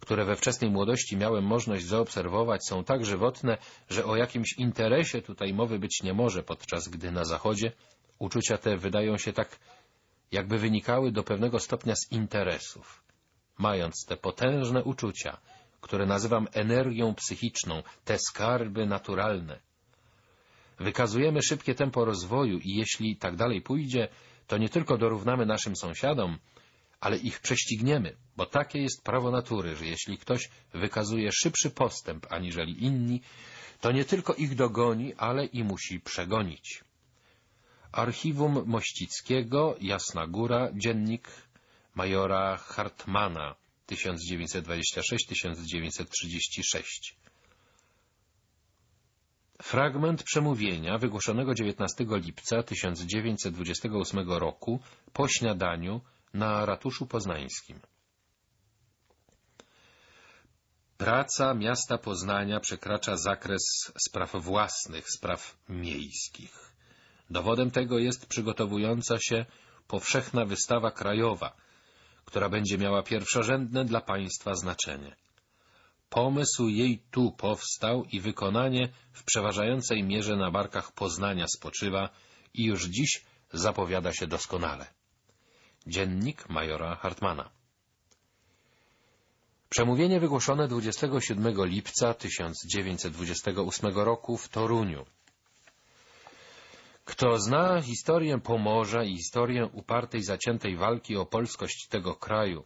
które we wczesnej młodości miałem możliwość zaobserwować, są tak żywotne, że o jakimś interesie tutaj mowy być nie może, podczas gdy na Zachodzie uczucia te wydają się tak, jakby wynikały do pewnego stopnia z interesów. Mając te potężne uczucia, które nazywam energią psychiczną, te skarby naturalne, wykazujemy szybkie tempo rozwoju i jeśli tak dalej pójdzie, to nie tylko dorównamy naszym sąsiadom, ale ich prześcigniemy, bo takie jest prawo natury, że jeśli ktoś wykazuje szybszy postęp aniżeli inni, to nie tylko ich dogoni, ale i musi przegonić. Archiwum Mościckiego, Jasna Góra, dziennik majora Hartmana, 1926-1936. Fragment przemówienia wygłoszonego 19 lipca 1928 roku po śniadaniu na ratuszu poznańskim. Praca miasta Poznania przekracza zakres spraw własnych, spraw miejskich. Dowodem tego jest przygotowująca się powszechna wystawa krajowa, która będzie miała pierwszorzędne dla państwa znaczenie. Pomysł jej tu powstał i wykonanie w przeważającej mierze na barkach Poznania spoczywa i już dziś zapowiada się doskonale. Dziennik majora Hartmana. Przemówienie wygłoszone 27 lipca 1928 roku w Toruniu. Kto zna historię Pomorza i historię upartej, zaciętej walki o polskość tego kraju,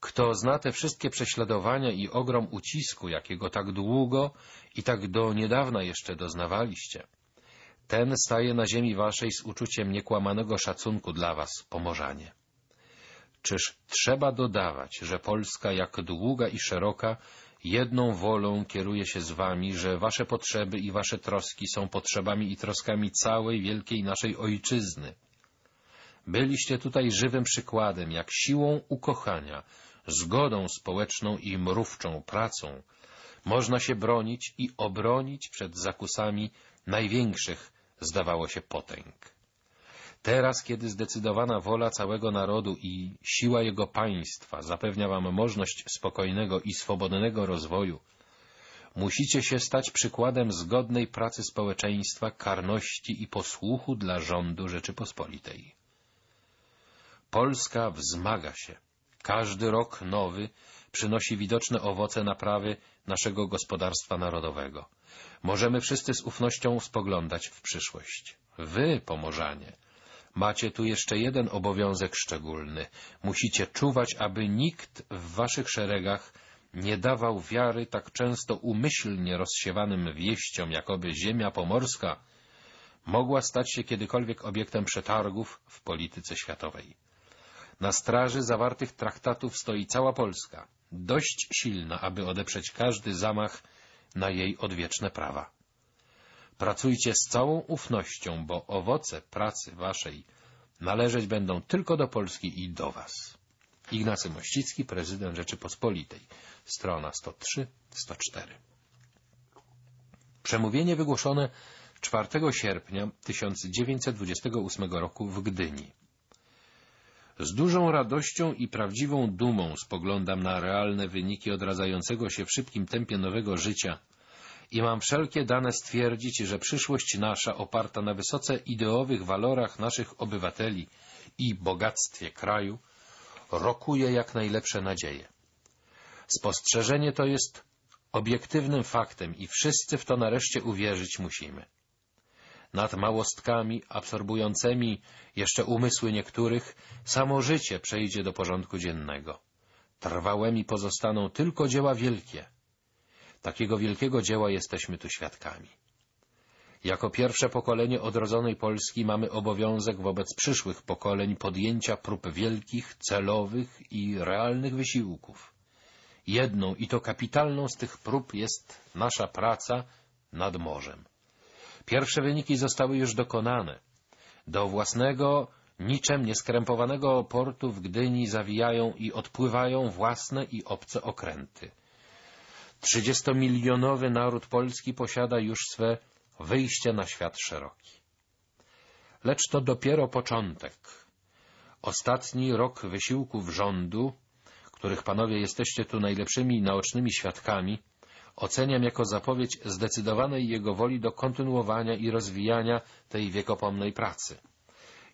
kto zna te wszystkie prześladowania i ogrom ucisku, jakiego tak długo i tak do niedawna jeszcze doznawaliście, ten staje na ziemi waszej z uczuciem niekłamanego szacunku dla was, Pomorzanie. Czyż trzeba dodawać, że Polska, jak długa i szeroka, jedną wolą kieruje się z wami, że wasze potrzeby i wasze troski są potrzebami i troskami całej wielkiej naszej ojczyzny. Byliście tutaj żywym przykładem, jak siłą ukochania, zgodą społeczną i mrówczą pracą można się bronić i obronić przed zakusami największych, zdawało się, potęg. Teraz, kiedy zdecydowana wola całego narodu i siła jego państwa zapewnia wam możliwość spokojnego i swobodnego rozwoju, Musicie się stać przykładem zgodnej pracy społeczeństwa, karności i posłuchu dla rządu Rzeczypospolitej. Polska wzmaga się. Każdy rok nowy przynosi widoczne owoce naprawy naszego gospodarstwa narodowego. Możemy wszyscy z ufnością spoglądać w przyszłość. Wy, Pomorzanie, macie tu jeszcze jeden obowiązek szczególny. Musicie czuwać, aby nikt w waszych szeregach nie dawał wiary tak często umyślnie rozsiewanym wieściom, jakoby ziemia pomorska mogła stać się kiedykolwiek obiektem przetargów w polityce światowej. Na straży zawartych traktatów stoi cała Polska, dość silna, aby odeprzeć każdy zamach na jej odwieczne prawa. Pracujcie z całą ufnością, bo owoce pracy waszej należeć będą tylko do Polski i do was. Ignacy Mościcki, prezydent Rzeczypospolitej, strona 103-104. Przemówienie wygłoszone 4 sierpnia 1928 roku w Gdyni. Z dużą radością i prawdziwą dumą spoglądam na realne wyniki odradzającego się w szybkim tempie nowego życia i mam wszelkie dane stwierdzić, że przyszłość nasza oparta na wysoce ideowych walorach naszych obywateli i bogactwie kraju rokuje jak najlepsze nadzieje. Spostrzeżenie to jest obiektywnym faktem i wszyscy w to nareszcie uwierzyć musimy. Nad małostkami absorbującymi jeszcze umysły niektórych samo życie przejdzie do porządku dziennego. Trwałemi pozostaną tylko dzieła wielkie. Takiego wielkiego dzieła jesteśmy tu świadkami. Jako pierwsze pokolenie odrodzonej Polski mamy obowiązek wobec przyszłych pokoleń podjęcia prób wielkich, celowych i realnych wysiłków. Jedną i to kapitalną z tych prób jest nasza praca nad morzem. Pierwsze wyniki zostały już dokonane. Do własnego, niczym nieskrępowanego portu w Gdyni zawijają i odpływają własne i obce okręty. Trzydziestomilionowy naród polski posiada już swe wyjście na świat szeroki. Lecz to dopiero początek. Ostatni rok wysiłków rządu, których panowie jesteście tu najlepszymi naocznymi świadkami, oceniam jako zapowiedź zdecydowanej jego woli do kontynuowania i rozwijania tej wiekopomnej pracy.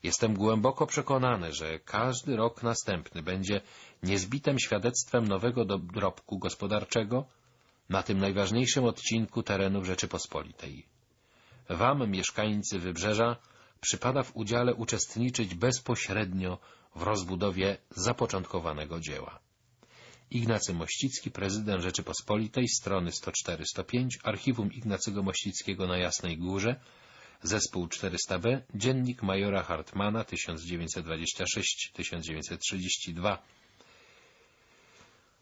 Jestem głęboko przekonany, że każdy rok następny będzie niezbitym świadectwem nowego dorobku gospodarczego na tym najważniejszym odcinku terenów Rzeczypospolitej. Wam, mieszkańcy Wybrzeża, przypada w udziale uczestniczyć bezpośrednio w rozbudowie zapoczątkowanego dzieła. Ignacy Mościcki, prezydent Rzeczypospolitej, strony 104-105, archiwum Ignacego Mościckiego na Jasnej Górze, zespół 400b, dziennik majora Hartmana 1926-1932.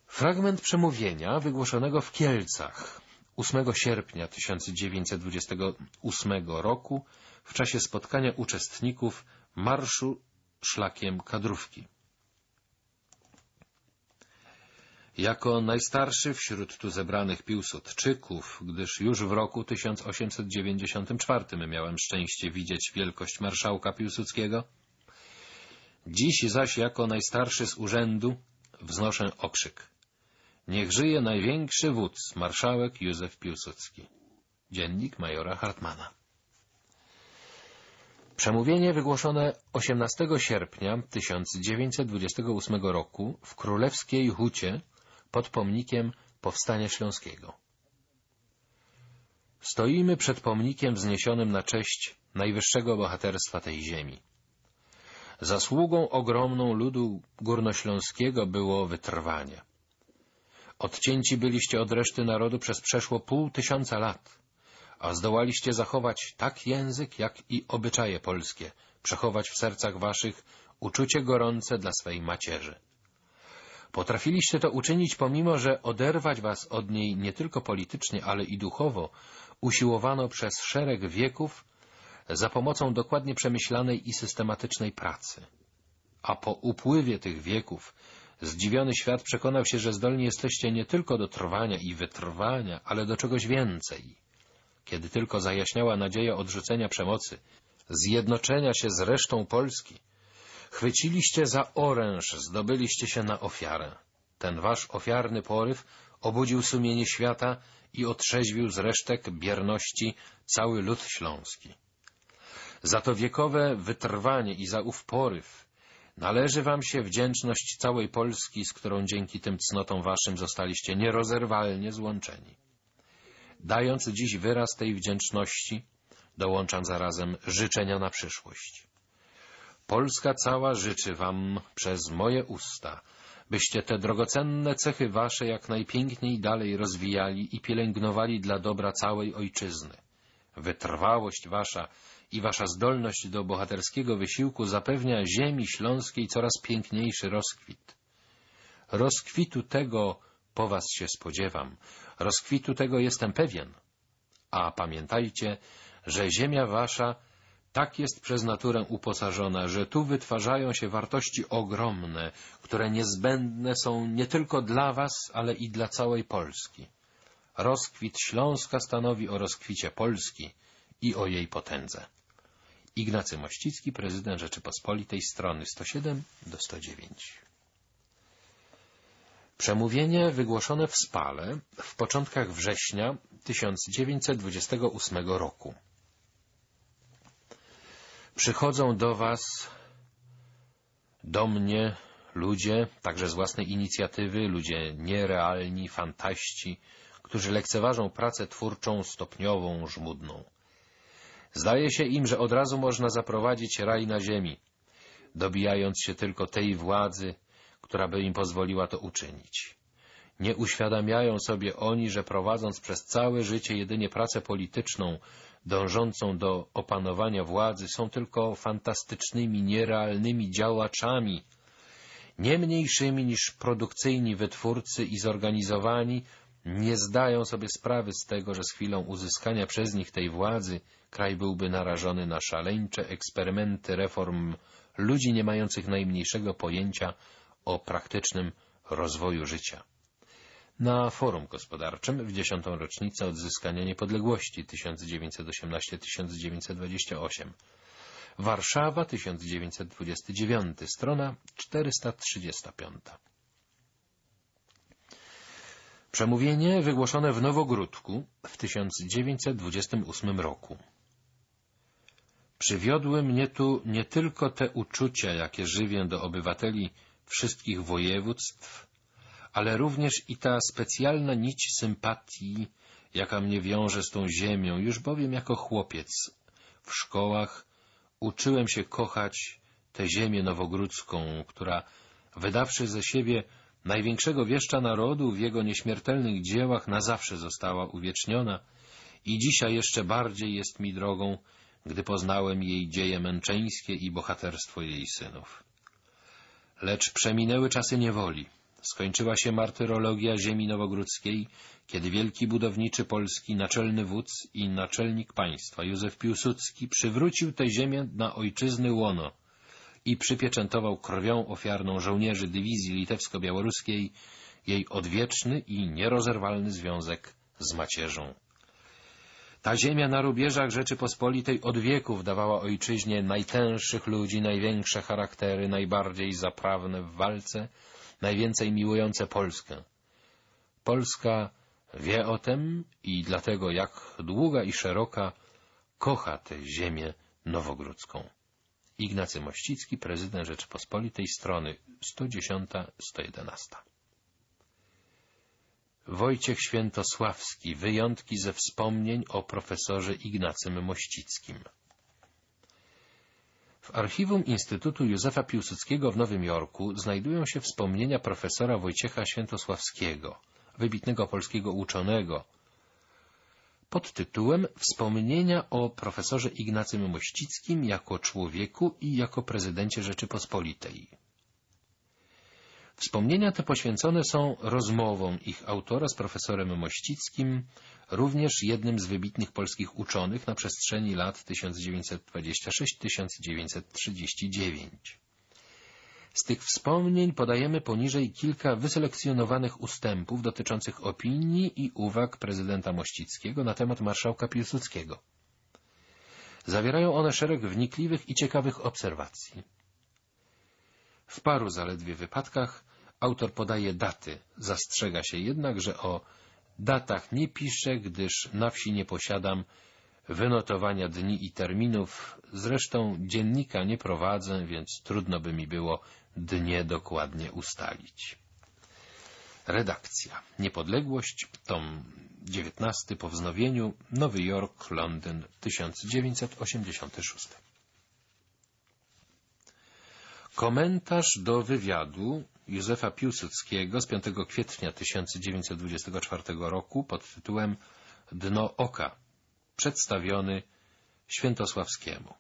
Fragment przemówienia wygłoszonego w Kielcach 8 sierpnia 1928 roku w czasie spotkania uczestników Marszu Szlakiem Kadrówki. Jako najstarszy wśród tu zebranych Piłsudczyków, gdyż już w roku 1894 miałem szczęście widzieć wielkość marszałka Piłsudskiego, dziś zaś jako najstarszy z urzędu wznoszę okrzyk. Niech żyje największy wódz, marszałek Józef Piłsudski. Dziennik majora Hartmana. Przemówienie wygłoszone 18 sierpnia 1928 roku w Królewskiej Hucie pod pomnikiem Powstania Śląskiego. Stoimy przed pomnikiem wzniesionym na cześć najwyższego bohaterstwa tej ziemi. Zasługą ogromną ludu górnośląskiego było wytrwanie. Odcięci byliście od reszty narodu przez przeszło pół tysiąca lat, a zdołaliście zachować tak język, jak i obyczaje polskie, przechować w sercach waszych uczucie gorące dla swej macierzy. Potrafiliście to uczynić pomimo, że oderwać was od niej nie tylko politycznie, ale i duchowo usiłowano przez szereg wieków za pomocą dokładnie przemyślanej i systematycznej pracy. A po upływie tych wieków Zdziwiony świat przekonał się, że zdolni jesteście nie tylko do trwania i wytrwania, ale do czegoś więcej. Kiedy tylko zajaśniała nadzieja odrzucenia przemocy, zjednoczenia się z resztą Polski, chwyciliście za oręż, zdobyliście się na ofiarę. Ten wasz ofiarny poryw obudził sumienie świata i otrzeźwił z resztek bierności cały lud śląski. Za to wiekowe wytrwanie i za ów poryw należy wam się wdzięczność całej Polski, z którą dzięki tym cnotom waszym zostaliście nierozerwalnie złączeni. Dając dziś wyraz tej wdzięczności, dołączam zarazem życzenia na przyszłość. Polska cała życzy wam przez moje usta, byście te drogocenne cechy wasze jak najpiękniej dalej rozwijali i pielęgnowali dla dobra całej ojczyzny. Wytrwałość wasza i wasza zdolność do bohaterskiego wysiłku zapewnia ziemi śląskiej coraz piękniejszy rozkwit. Rozkwitu tego po was się spodziewam, rozkwitu tego jestem pewien. A pamiętajcie, że ziemia wasza tak jest przez naturę uposażona, że tu wytwarzają się wartości ogromne, które niezbędne są nie tylko dla was, ale i dla całej Polski. Rozkwit Śląska stanowi o rozkwicie Polski i o jej potędze. Ignacy Mościcki, prezydent Rzeczypospolitej, strony 107 do 109. Przemówienie wygłoszone w Spale w początkach września 1928 roku. Przychodzą do Was, do mnie, ludzie, także z własnej inicjatywy, ludzie nierealni, fantaści, którzy lekceważą pracę twórczą, stopniową, żmudną. Zdaje się im, że od razu można zaprowadzić raj na ziemi, dobijając się tylko tej władzy, która by im pozwoliła to uczynić. Nie uświadamiają sobie oni, że prowadząc przez całe życie jedynie pracę polityczną, dążącą do opanowania władzy, są tylko fantastycznymi, nierealnymi działaczami, nie mniejszymi niż produkcyjni wytwórcy i zorganizowani, nie zdają sobie sprawy z tego, że z chwilą uzyskania przez nich tej władzy kraj byłby narażony na szaleńcze eksperymenty reform ludzi nie mających najmniejszego pojęcia o praktycznym rozwoju życia. Na forum gospodarczym w dziesiątą rocznicę odzyskania niepodległości 1918-1928 Warszawa 1929 strona 435 Przemówienie wygłoszone w Nowogródku w 1928 roku. Przywiodły mnie tu nie tylko te uczucia, jakie żywię do obywateli wszystkich województw, ale również i ta specjalna nić sympatii, jaka mnie wiąże z tą ziemią, już bowiem jako chłopiec w szkołach uczyłem się kochać tę ziemię nowogródzką, która, wydawszy ze siebie największego wieszcza narodu w jego nieśmiertelnych dziełach, na zawsze została uwieczniona i dzisiaj jeszcze bardziej jest mi drogą, gdy poznałem jej dzieje męczeńskie i bohaterstwo jej synów. Lecz przeminęły czasy niewoli. Skończyła się martyrologia ziemi nowogródzkiej, kiedy wielki budowniczy Polski, naczelny wódz i naczelnik państwa Józef Piłsudski przywrócił tę ziemię na ojczyzny łono i przypieczętował krwią ofiarną żołnierzy dywizji litewsko-białoruskiej jej odwieczny i nierozerwalny związek z macierzą. Ta ziemia na rubieżach Rzeczypospolitej od wieków dawała ojczyźnie najtęższych ludzi, największe charaktery, najbardziej zaprawne w walce, najwięcej miłujące Polskę. Polska wie o tem i dlatego jak długa i szeroka kocha tę ziemię nowogródzką. Ignacy Mościcki, prezydent Rzeczypospolitej, strony 110-111 Wojciech Świętosławski. Wyjątki ze wspomnień o profesorze Ignacym Mościckim. W archiwum Instytutu Józefa Piłsudskiego w Nowym Jorku znajdują się wspomnienia profesora Wojciecha Świętosławskiego, wybitnego polskiego uczonego, pod tytułem Wspomnienia o profesorze Ignacym Mościckim jako człowieku i jako prezydencie Rzeczypospolitej. Wspomnienia te poświęcone są rozmowom ich autora z profesorem Mościckim, również jednym z wybitnych polskich uczonych na przestrzeni lat 1926-1939. Z tych wspomnień podajemy poniżej kilka wyselekcjonowanych ustępów dotyczących opinii i uwag prezydenta Mościckiego na temat marszałka Piłsudskiego. Zawierają one szereg wnikliwych i ciekawych obserwacji. W paru zaledwie wypadkach Autor podaje daty, zastrzega się jednak, że o datach nie piszę, gdyż na wsi nie posiadam wynotowania dni i terminów. Zresztą dziennika nie prowadzę, więc trudno by mi było dnie dokładnie ustalić. Redakcja. Niepodległość, tom 19 po wznowieniu, Nowy Jork, Londyn, 1986. Komentarz do wywiadu Józefa Piłsudskiego z 5 kwietnia 1924 roku pod tytułem Dno oka, przedstawiony Świętosławskiemu.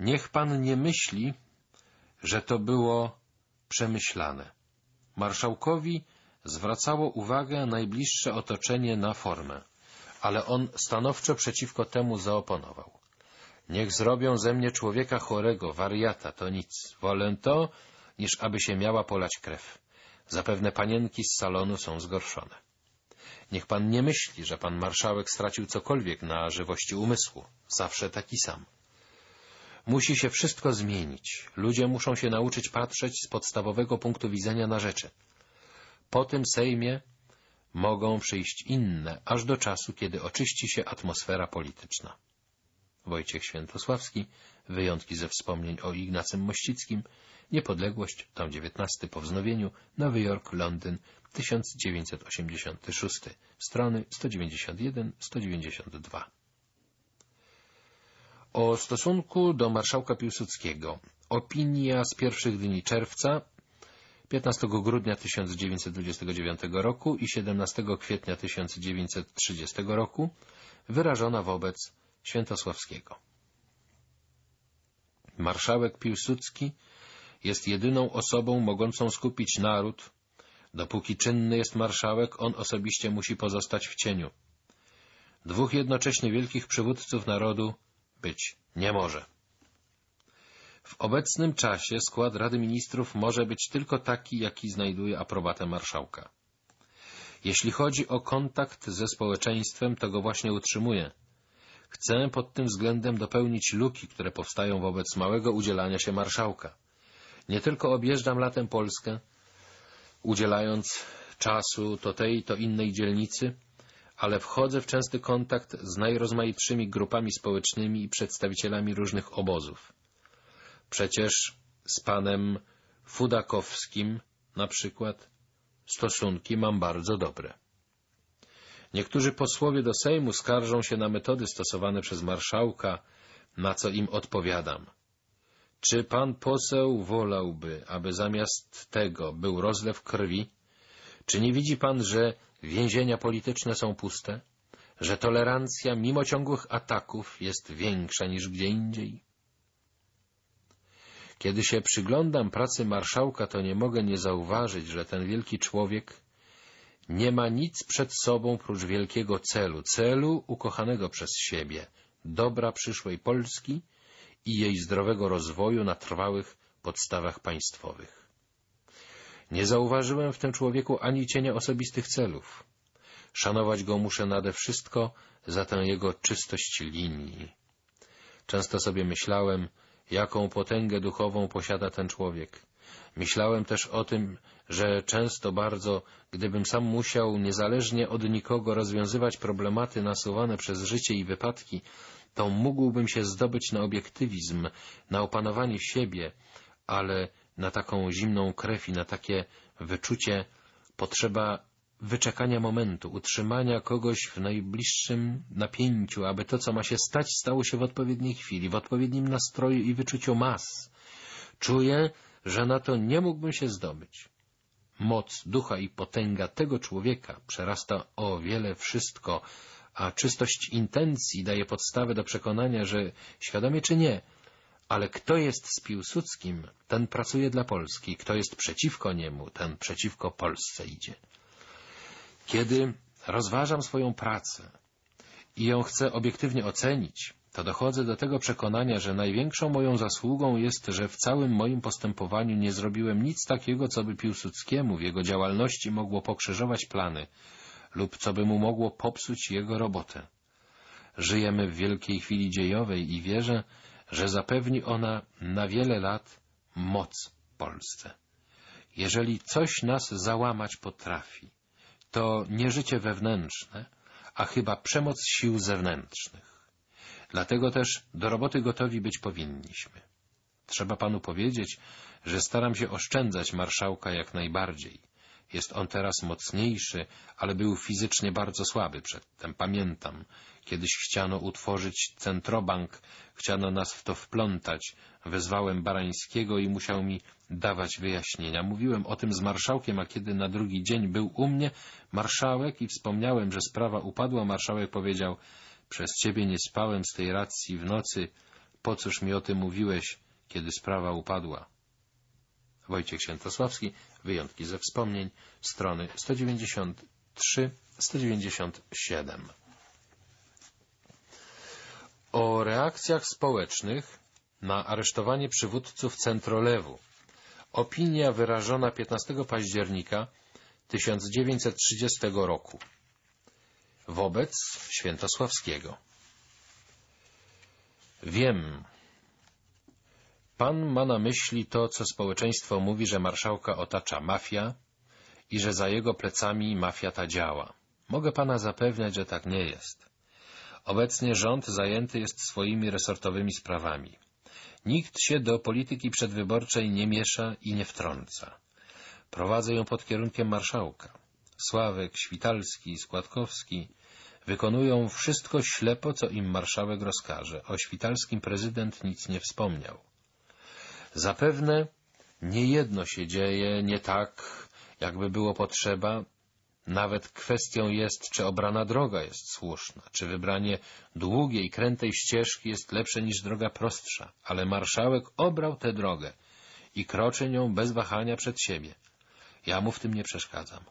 Niech pan nie myśli, że to było przemyślane. Marszałkowi zwracało uwagę najbliższe otoczenie na formę, ale on stanowczo przeciwko temu zaoponował. Niech zrobią ze mnie człowieka chorego, wariata, to nic. Wolę to, niż aby się miała polać krew. Zapewne panienki z salonu są zgorszone. Niech pan nie myśli, że pan marszałek stracił cokolwiek na żywości umysłu. Zawsze taki sam. Musi się wszystko zmienić. Ludzie muszą się nauczyć patrzeć z podstawowego punktu widzenia na rzeczy. Po tym Sejmie mogą przyjść inne, aż do czasu, kiedy oczyści się atmosfera polityczna. Wojciech Świętosławski, wyjątki ze wspomnień o Ignacym Mościckim, Niepodległość, tom 19 po wznowieniu, Nowy Jork, Londyn, 1986, strony 191-192. O stosunku do marszałka Piłsudskiego. Opinia z pierwszych dni czerwca 15 grudnia 1929 roku i 17 kwietnia 1930 roku wyrażona wobec Świętosławskiego. Marszałek Piłsudski jest jedyną osobą mogącą skupić naród. Dopóki czynny jest marszałek, on osobiście musi pozostać w cieniu. Dwóch jednocześnie wielkich przywódców narodu być nie może. W obecnym czasie skład Rady Ministrów może być tylko taki, jaki znajduje aprobatę marszałka. Jeśli chodzi o kontakt ze społeczeństwem, to go właśnie utrzymuje. Chcę pod tym względem dopełnić luki, które powstają wobec małego udzielania się marszałka. Nie tylko objeżdżam latem Polskę, udzielając czasu to tej, to innej dzielnicy, ale wchodzę w częsty kontakt z najrozmaitszymi grupami społecznymi i przedstawicielami różnych obozów. Przecież z panem Fudakowskim na przykład stosunki mam bardzo dobre. Niektórzy posłowie do Sejmu skarżą się na metody stosowane przez marszałka, na co im odpowiadam. Czy pan poseł wolałby, aby zamiast tego był rozlew krwi? Czy nie widzi pan, że więzienia polityczne są puste? Że tolerancja, mimo ciągłych ataków, jest większa niż gdzie indziej? Kiedy się przyglądam pracy marszałka, to nie mogę nie zauważyć, że ten wielki człowiek nie ma nic przed sobą prócz wielkiego celu, celu ukochanego przez siebie, dobra przyszłej Polski i jej zdrowego rozwoju na trwałych podstawach państwowych. Nie zauważyłem w tym człowieku ani cienia osobistych celów. Szanować go muszę nade wszystko za tę jego czystość linii. Często sobie myślałem, jaką potęgę duchową posiada ten człowiek. Myślałem też o tym, że często bardzo, gdybym sam musiał niezależnie od nikogo rozwiązywać problematy nasuwane przez życie i wypadki, to mógłbym się zdobyć na obiektywizm, na opanowanie siebie, ale na taką zimną krew i na takie wyczucie potrzeba wyczekania momentu, utrzymania kogoś w najbliższym napięciu, aby to, co ma się stać, stało się w odpowiedniej chwili, w odpowiednim nastroju i wyczuciu mas. Czuję, że na to nie mógłbym się zdobyć. Moc ducha i potęga tego człowieka przerasta o wiele wszystko, a czystość intencji daje podstawę do przekonania, że świadomie czy nie, ale kto jest z Piłsudskim, ten pracuje dla Polski, kto jest przeciwko niemu, ten przeciwko Polsce idzie. Kiedy rozważam swoją pracę i ją chcę obiektywnie ocenić, to dochodzę do tego przekonania, że największą moją zasługą jest, że w całym moim postępowaniu nie zrobiłem nic takiego, co by Piłsudskiemu w jego działalności mogło pokrzyżować plany lub co by mu mogło popsuć jego robotę. Żyjemy w wielkiej chwili dziejowej i wierzę, że zapewni ona na wiele lat moc Polsce. Jeżeli coś nas załamać potrafi, to nie życie wewnętrzne, a chyba przemoc sił zewnętrznych. Dlatego też do roboty gotowi być powinniśmy. Trzeba panu powiedzieć, że staram się oszczędzać marszałka jak najbardziej. Jest on teraz mocniejszy, ale był fizycznie bardzo słaby przedtem. Pamiętam, kiedyś chciano utworzyć centrobank, chciano nas w to wplątać. Wezwałem Barańskiego i musiał mi dawać wyjaśnienia. Mówiłem o tym z marszałkiem, a kiedy na drugi dzień był u mnie marszałek i wspomniałem, że sprawa upadła, marszałek powiedział — przez ciebie nie spałem z tej racji w nocy, po cóż mi o tym mówiłeś, kiedy sprawa upadła. Wojciech Świętosławski, wyjątki ze wspomnień, strony 193-197. O reakcjach społecznych na aresztowanie przywódców Centrolewu. Opinia wyrażona 15 października 1930 roku wobec Świętosławskiego. Wiem, Pan ma na myśli to, co społeczeństwo mówi, że marszałka otacza mafia i że za jego plecami mafia ta działa. Mogę pana zapewniać, że tak nie jest. Obecnie rząd zajęty jest swoimi resortowymi sprawami. Nikt się do polityki przedwyborczej nie miesza i nie wtrąca. Prowadzę ją pod kierunkiem marszałka. Sławek, Świtalski, Składkowski wykonują wszystko ślepo, co im marszałek rozkaże. O Świtalskim prezydent nic nie wspomniał. Zapewne niejedno się dzieje nie tak, jakby było potrzeba. Nawet kwestią jest, czy obrana droga jest słuszna, czy wybranie długiej, krętej ścieżki jest lepsze niż droga prostsza. Ale marszałek obrał tę drogę i kroczy nią bez wahania przed siebie. Ja mu w tym nie przeszkadzam.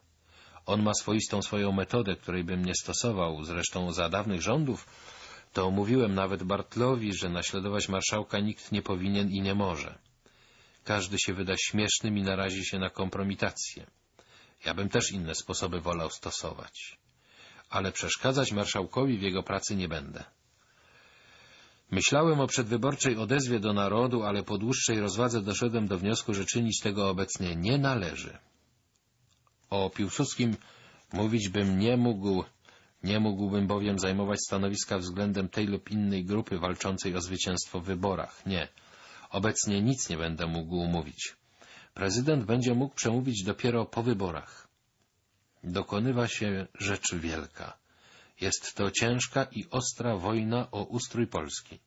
On ma swoistą swoją metodę, której bym nie stosował, zresztą za dawnych rządów, to mówiłem nawet Bartlowi, że naśladować marszałka nikt nie powinien i nie może. Każdy się wyda śmiesznym i narazi się na kompromitację. Ja bym też inne sposoby wolał stosować. Ale przeszkadzać marszałkowi w jego pracy nie będę. Myślałem o przedwyborczej odezwie do narodu, ale po dłuższej rozwadze doszedłem do wniosku, że czynić tego obecnie nie należy. O Piłsudskim mówić bym nie mógł, nie mógłbym bowiem zajmować stanowiska względem tej lub innej grupy walczącej o zwycięstwo w wyborach. Nie. Obecnie nic nie będę mógł mówić. Prezydent będzie mógł przemówić dopiero po wyborach. Dokonywa się rzecz wielka. Jest to ciężka i ostra wojna o ustrój Polski.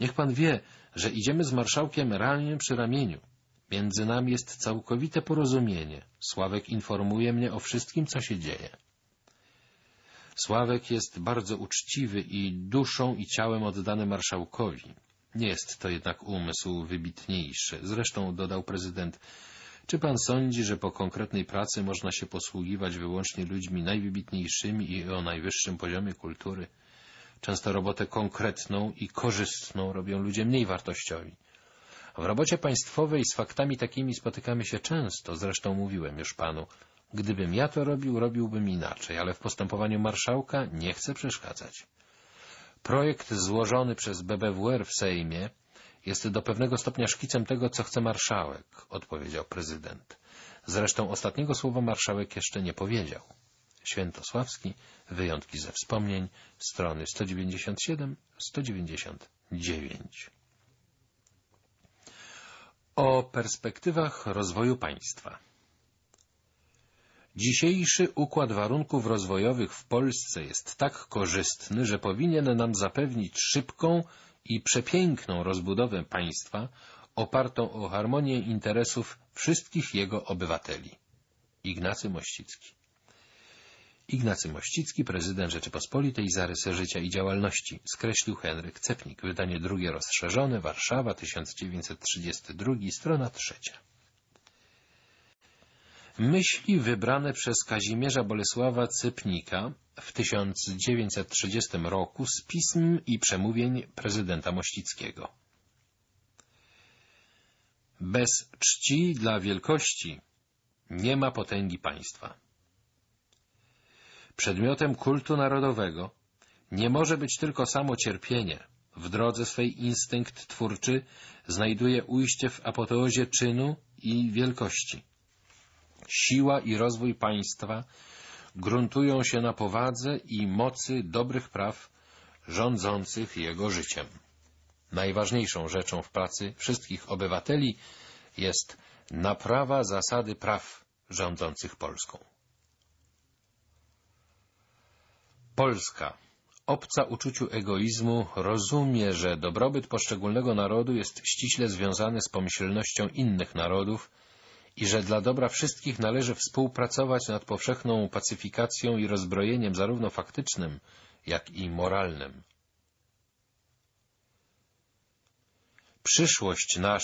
Niech pan wie, że idziemy z marszałkiem ramię przy ramieniu. Między nami jest całkowite porozumienie. Sławek informuje mnie o wszystkim, co się dzieje. Sławek jest bardzo uczciwy i duszą i ciałem oddany marszałkowi. Nie jest to jednak umysł wybitniejszy. Zresztą, dodał prezydent, czy pan sądzi, że po konkretnej pracy można się posługiwać wyłącznie ludźmi najwybitniejszymi i o najwyższym poziomie kultury? Często robotę konkretną i korzystną robią ludzie mniej wartościowi. W robocie państwowej z faktami takimi spotykamy się często, zresztą mówiłem już panu. Gdybym ja to robił, robiłbym inaczej, ale w postępowaniu marszałka nie chcę przeszkadzać. Projekt złożony przez BBWR w Sejmie jest do pewnego stopnia szkicem tego, co chce marszałek, odpowiedział prezydent. Zresztą ostatniego słowa marszałek jeszcze nie powiedział. Świętosławski, wyjątki ze wspomnień, strony 197-199. O perspektywach rozwoju państwa Dzisiejszy układ warunków rozwojowych w Polsce jest tak korzystny, że powinien nam zapewnić szybką i przepiękną rozbudowę państwa opartą o harmonię interesów wszystkich jego obywateli. Ignacy Mościcki Ignacy Mościcki, prezydent Rzeczypospolitej, zarysy życia i działalności, skreślił Henryk Cepnik, wydanie drugie rozszerzone, Warszawa, 1932, strona trzecia. Myśli wybrane przez Kazimierza Bolesława Cypnika w 1930 roku z pism i przemówień prezydenta Mościckiego. Bez czci dla wielkości nie ma potęgi państwa. Przedmiotem kultu narodowego nie może być tylko samo cierpienie, w drodze swej instynkt twórczy znajduje ujście w apoteozie czynu i wielkości. Siła i rozwój państwa gruntują się na powadze i mocy dobrych praw rządzących jego życiem. Najważniejszą rzeczą w pracy wszystkich obywateli jest naprawa zasady praw rządzących Polską. Polska, obca uczuciu egoizmu, rozumie, że dobrobyt poszczególnego narodu jest ściśle związany z pomyślnością innych narodów i że dla dobra wszystkich należy współpracować nad powszechną pacyfikacją i rozbrojeniem zarówno faktycznym, jak i moralnym. Przyszłość nasza